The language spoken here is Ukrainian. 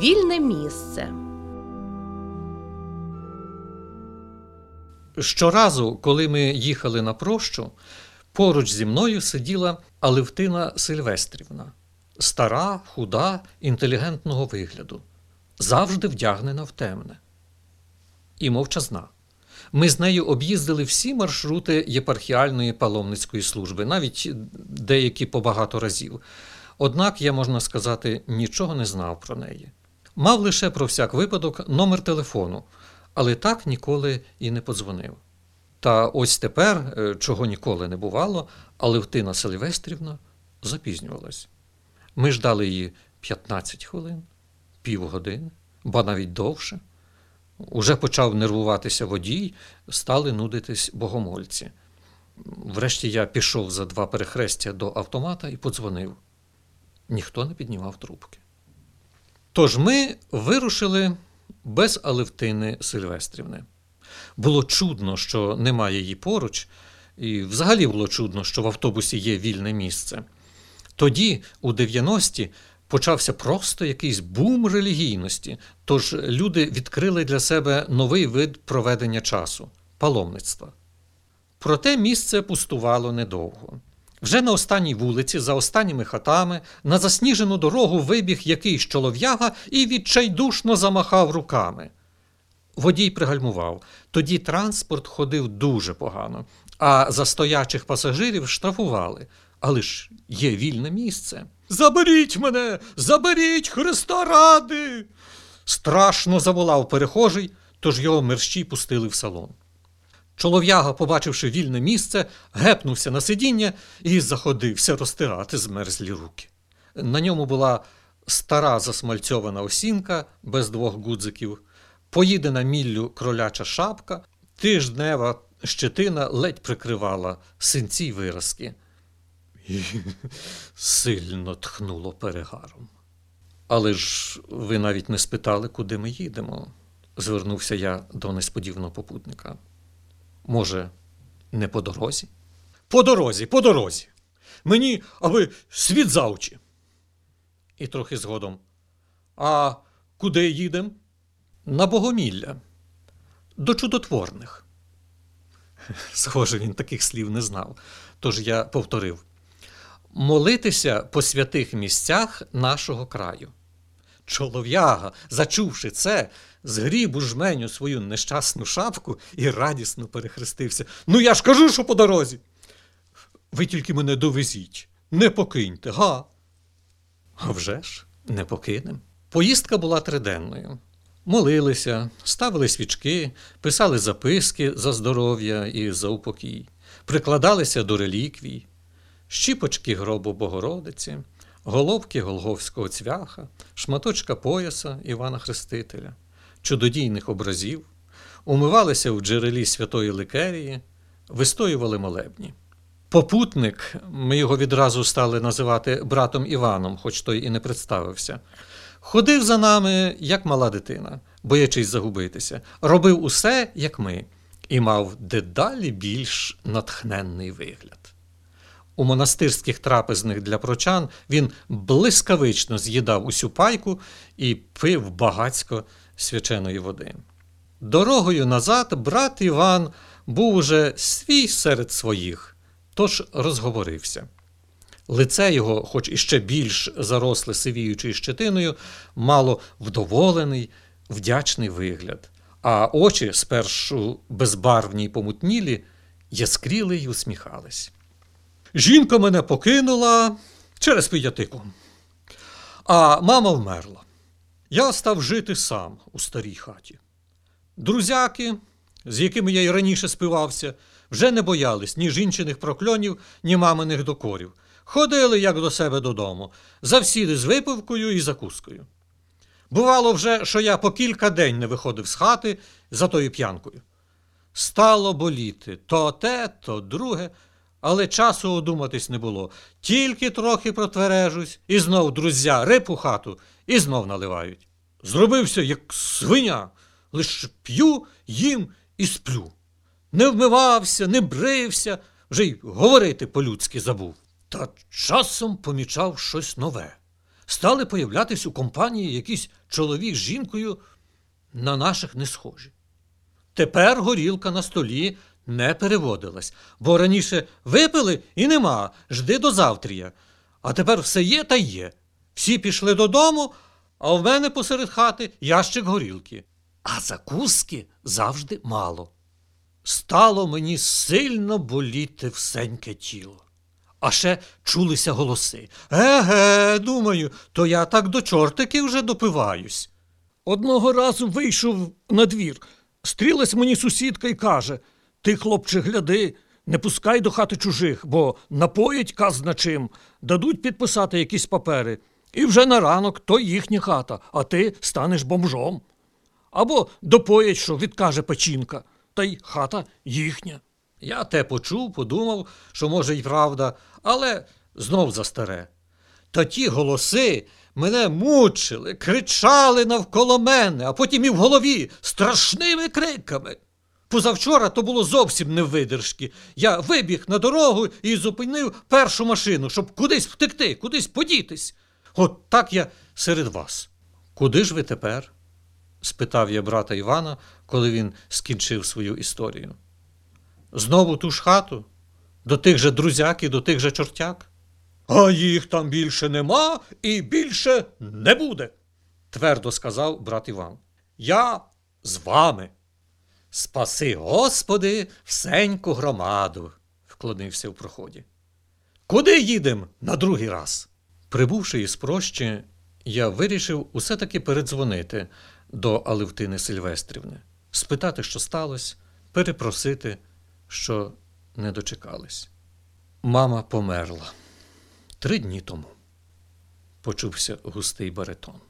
Вільне місце. Щоразу, коли ми їхали на прощу, поруч зі мною сиділа Алевтина Сильвестрівна, стара, худа, інтелігентного вигляду, завжди вдягнена в темне. І мовчазна. Ми з нею об'їздили всі маршрути єпархіальної паломницької служби, навіть деякі по багато разів. Однак я, можна сказати, нічого не знав про неї. Мав лише про всяк випадок номер телефону, але так ніколи і не подзвонив. Та ось тепер, е, чого ніколи не бувало, Алевтина Сильвестрівна запізнювалась. Ми ждали її 15 хвилин, півгодини, ба навіть довше. Уже почав нервуватися водій, стали нудитись богомольці. Врешті я пішов за два перехрестя до автомата і подзвонив. Ніхто не піднімав трубки. Тож ми вирушили без Алевтини Сильвестрівни. Було чудно, що немає її поруч, і взагалі було чудно, що в автобусі є вільне місце. Тоді, у 90-ті, почався просто якийсь бум релігійності, тож люди відкрили для себе новий вид проведення часу паломництва. Проте місце пустувало недовго. Вже на останній вулиці, за останніми хатами, на засніжену дорогу вибіг якийсь чолов'яга і відчайдушно замахав руками. Водій пригальмував. Тоді транспорт ходив дуже погано, а за стоячих пасажирів штрафували. Але ж є вільне місце. Заберіть мене, заберіть Христа ради. Страшно заволав перехожий, тож його мерщій пустили в салон. Чолов'яга, побачивши вільне місце, гепнувся на сидіння і заходився розтирати змерзлі руки. На ньому була стара засмальцьована осінка без двох гудзиків, поїдена міллю кроляча шапка, тижнева щетина ледь прикривала синці й виразки. І сильно тхнуло перегаром. Але ж ви навіть не спитали, куди ми їдемо, звернувся я до несподіваного попутника. Може, не по дорозі? По дорозі, по дорозі. Мені, аби світ за очі. І трохи згодом. А куди їдемо? На Богомілля, до чудотворних. Схоже, він таких слів не знав, тож я повторив молитися по святих місцях нашого краю. Чолов'яга, зачувши це, згріб у жменю свою нещасну шапку і радісно перехрестився. Ну я ж кажу, що по дорозі. Ви тільки мене довезіть, не покиньте, га? А вже ж, не покинем. Поїздка була триденною. Молилися, ставили свічки, писали записки за здоров'я і за упокій, прикладалися до реліквій, щіпочки гробу Богородиці, головки Голговського цвяха, шматочка пояса Івана Хрестителя, чудодійних образів, умивалися в джерелі святої Ликерії, вистоювали молебні. Попутник, ми його відразу стали називати братом Іваном, хоч той і не представився. Ходив за нами, як мала дитина, боячись загубитися, робив усе, як ми, і мав дедалі більш натхненний вигляд. У монастирських трапезних для прочан він блискавично з'їдав усю пайку і пив багацько свяченої води. Дорогою назад брат Іван був уже свій серед своїх, тож розговорився. Лице його, хоч іще більш заросле сивіючою щетиною, мало вдоволений, вдячний вигляд, а очі, спершу безбарвні й помутнілі, яскріли й усміхались. Жінка мене покинула через п'ятику, а мама вмерла. Я став жити сам у старій хаті. Друзяки, з якими я й раніше спивався, вже не боялись ні жінчиних прокльонів, ні маминих докорів. Ходили, як до себе додому, завсіди з випивкою і закускою. Бувало вже, що я по кілька день не виходив з хати за тою п'янкою. Стало боліти то те, то друге, але часу одуматись не було. Тільки трохи протвережусь, і знов друзя рипу хату і знов наливають. Зробився, як свиня, лише п'ю, їм і сплю. Не вмивався, не брився, вже й говорити по-людськи забув. Та часом помічав щось нове. стали появлятись у компанії якийсь чоловік з жінкою на наших не схожі. Тепер горілка на столі не переводилась, бо раніше випили і нема, жди до завтрія. А тепер все є та є. Всі пішли додому, а в мене посеред хати ящик горілки. А закуски завжди мало. Стало мені сильно боліти всеньке тіло. А ще чулися голоси. Еге, думаю, то я так до чортики вже допиваюсь. Одного разу вийшов на двір. Стрілась мені сусідка і каже: Ти, хлопче, гляди, не пускай до хати чужих, бо напоять казна чим, дадуть підписати якісь папери. І вже на ранок то їхня хата, а ти станеш бомжом. Або допоять, що відкаже печінка, та й хата їхня. Я те почув, подумав, що може й правда, але знов за старе. Та ті голоси мене мучили, кричали навколо мене, а потім і в голові страшними криками. Позавчора то було зовсім не видержки. Я вибіг на дорогу і зупинив першу машину, щоб кудись втекти, кудись подітись. От так я серед вас. Куди ж ви тепер? спитав я брата Івана, коли він скінчив свою історію. Знову ту ж хату? До тих же друзяк і до тих же чортяк? А їх там більше нема і більше не буде, твердо сказав брат Іван. Я з вами. Спаси, Господи, всеньку громаду, вклонився в проході. Куди їдем на другий раз? Прибувши із прощі, я вирішив усе таки передзвонити до Алевтини Сильвестрівни, спитати, що сталося, перепросити, що не дочекались. Мама померла три дні тому. Почувся густий баритон.